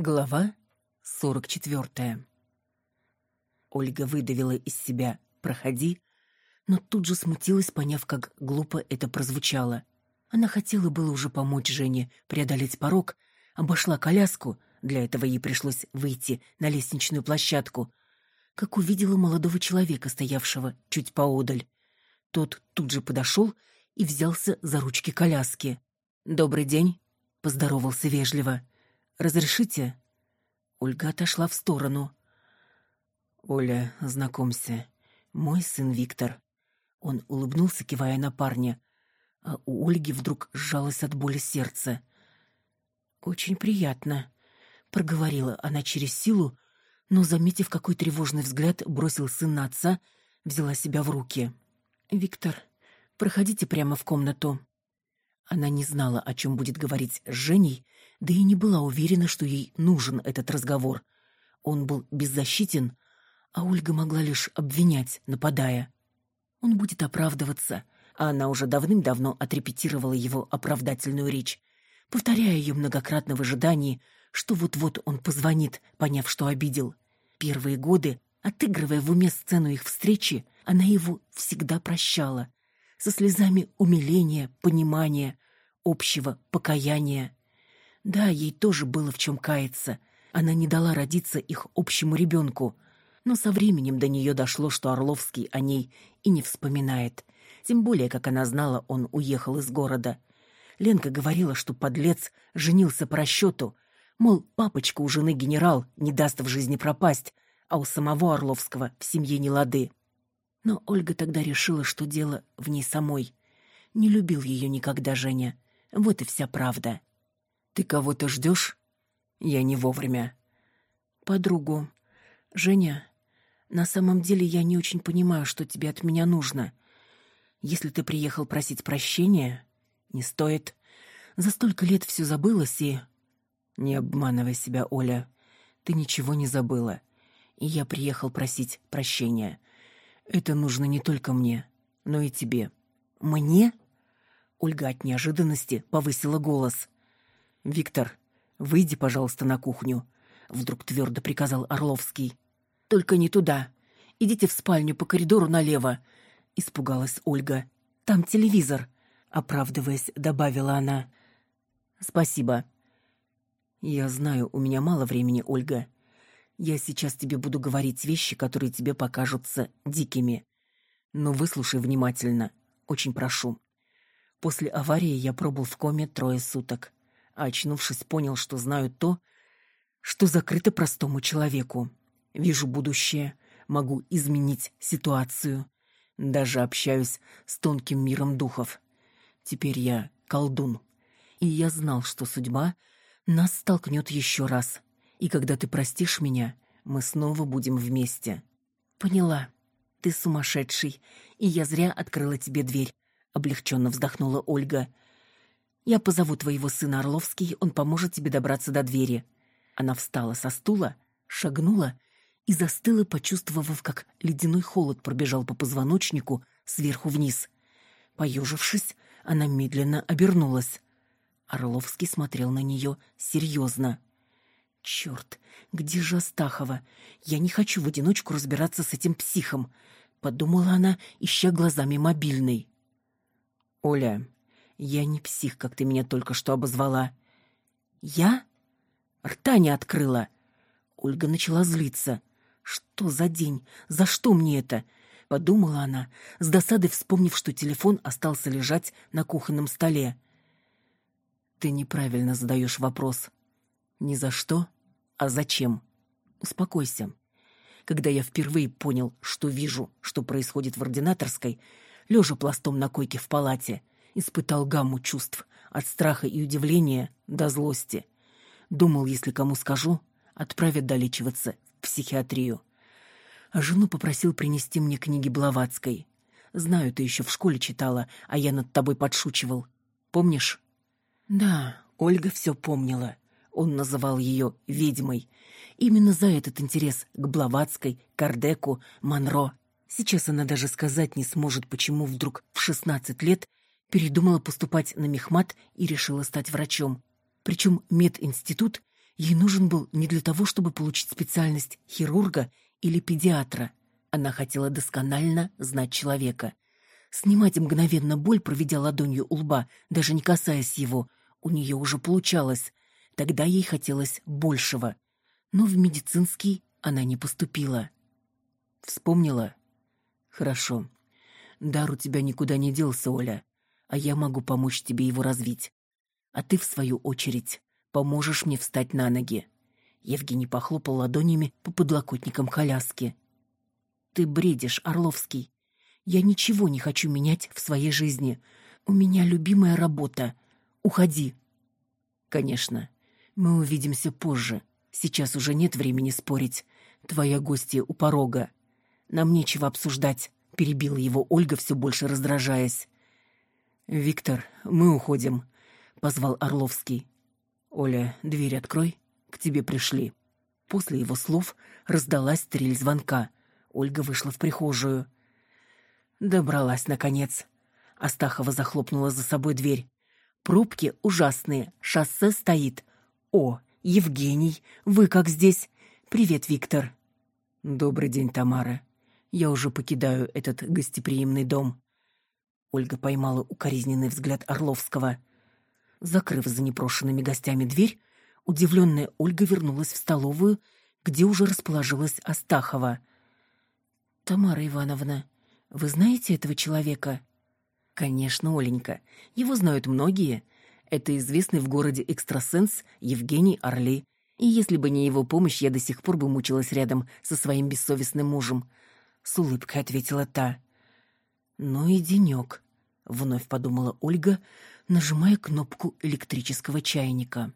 Глава сорок четвертая. Ольга выдавила из себя «проходи», но тут же смутилась, поняв, как глупо это прозвучало. Она хотела было уже помочь Жене преодолеть порог, обошла коляску, для этого ей пришлось выйти на лестничную площадку, как увидела молодого человека, стоявшего чуть поодаль. Тот тут же подошел и взялся за ручки коляски. «Добрый день», — поздоровался вежливо. Разрешите?» Ольга отошла в сторону. «Оля, знакомься, мой сын Виктор». Он улыбнулся, кивая на парня, а у Ольги вдруг сжалось от боли сердце. «Очень приятно», — проговорила она через силу, но, заметив, какой тревожный взгляд бросил сын на отца, взяла себя в руки. «Виктор, проходите прямо в комнату». Она не знала, о чем будет говорить с Женей, да и не была уверена, что ей нужен этот разговор. Он был беззащитен, а Ольга могла лишь обвинять, нападая. Он будет оправдываться, а она уже давным-давно отрепетировала его оправдательную речь, повторяя ее многократно в ожидании, что вот-вот он позвонит, поняв, что обидел. Первые годы, отыгрывая в уме сцену их встречи, она его всегда прощала, со слезами умиления, понимания, общего покаяния. Да, ей тоже было в чем каяться. Она не дала родиться их общему ребенку. Но со временем до нее дошло, что Орловский о ней и не вспоминает. Тем более, как она знала, он уехал из города. Ленка говорила, что подлец женился по расчету. Мол, папочка у жены генерал, не даст в жизни пропасть, а у самого Орловского в семье не лады. Но Ольга тогда решила, что дело в ней самой. Не любил ее никогда Женя. Вот и вся правда. «Ты кого-то ждешь?» «Я не вовремя». «Подругу. Женя, на самом деле я не очень понимаю, что тебе от меня нужно. Если ты приехал просить прощения, не стоит. За столько лет все забылось и...» «Не обманывай себя, Оля. Ты ничего не забыла. И я приехал просить прощения. Это нужно не только мне, но и тебе. Мне? Ольга от неожиданности повысила голос. Виктор, выйди, пожалуйста, на кухню, вдруг твердо приказал Орловский. Только не туда. Идите в спальню по коридору налево, испугалась Ольга. Там телевизор, оправдываясь, добавила она. Спасибо. Я знаю, у меня мало времени, Ольга. Я сейчас тебе буду говорить вещи, которые тебе покажутся дикими. Но выслушай внимательно. Очень прошу. После аварии я пробыл в коме трое суток. А очнувшись, понял, что знаю то, что закрыто простому человеку. Вижу будущее, могу изменить ситуацию. Даже общаюсь с тонким миром духов. Теперь я колдун. И я знал, что судьба нас столкнет еще раз — и когда ты простишь меня, мы снова будем вместе. Поняла. Ты сумасшедший, и я зря открыла тебе дверь, облегченно вздохнула Ольга. Я позову твоего сына Орловский, он поможет тебе добраться до двери. Она встала со стула, шагнула и застыла, почувствовав, как ледяной холод пробежал по позвоночнику сверху вниз. Поежившись, она медленно обернулась. Орловский смотрел на нее серьезно. Черт, где же Астахова? Я не хочу в одиночку разбираться с этим психом, подумала она, ища глазами мобильный. Оля, я не псих, как ты меня только что обозвала. Я? Рта не открыла. Ольга начала злиться. Что за день? За что мне это? подумала она, с досадой вспомнив, что телефон остался лежать на кухонном столе. Ты неправильно задаешь вопрос. Ни за что, а зачем. Успокойся. Когда я впервые понял, что вижу, что происходит в ординаторской, лежа пластом на койке в палате, испытал гамму чувств, от страха и удивления до злости. Думал, если кому скажу, отправят долечиваться в психиатрию. А жену попросил принести мне книги Блаватской. Знаю, ты еще в школе читала, а я над тобой подшучивал. Помнишь? Да, Ольга все помнила. Он называл ее ведьмой. Именно за этот интерес к Блаватской, Кардеку, Монро. Сейчас она даже сказать не сможет, почему вдруг в 16 лет передумала поступать на мехмат и решила стать врачом. Причем мединститут Ей нужен был не для того, чтобы получить специальность хирурга или педиатра. Она хотела досконально знать человека. Снимать мгновенно боль, проведя ладонью у лба, даже не касаясь его, у нее уже получалось. Тогда ей хотелось большего. Но в медицинский она не поступила. Вспомнила? Хорошо. Дар у тебя никуда не делся, Оля, а я могу помочь тебе его развить. А ты, в свою очередь, поможешь мне встать на ноги. Евгений похлопал ладонями по подлокотникам коляски. Ты бредишь, Орловский. Я ничего не хочу менять в своей жизни. У меня любимая работа. Уходи. Конечно. Мы увидимся позже. Сейчас уже нет времени спорить. Твоя гостья у порога. Нам нечего обсуждать, перебила его Ольга, все больше раздражаясь. Виктор, мы уходим, позвал Орловский. Оля, дверь открой, к тебе пришли. После его слов раздалась трель звонка. Ольга вышла в прихожую. Добралась наконец. Астахова захлопнула за собой дверь. Пробки ужасные, шоссе стоит. О, Евгений, вы как здесь? Привет, Виктор. Добрый день, Тамара. Я уже покидаю этот гостеприимный дом. Ольга поймала укоризненный взгляд Орловского. Закрыв за непрошенными гостями дверь, удивленная Ольга вернулась в столовую, где уже расположилась Астахова. Тамара Ивановна, вы знаете этого человека? Конечно, Оленька. Его знают многие. Это известный в городе экстрасенс Евгений Орли. И если бы не его помощь, я до сих пор бы мучилась рядом со своим бессовестным мужем с улыбкой ответила та. Ну и денек, вновь подумала Ольга, нажимая кнопку электрического чайника.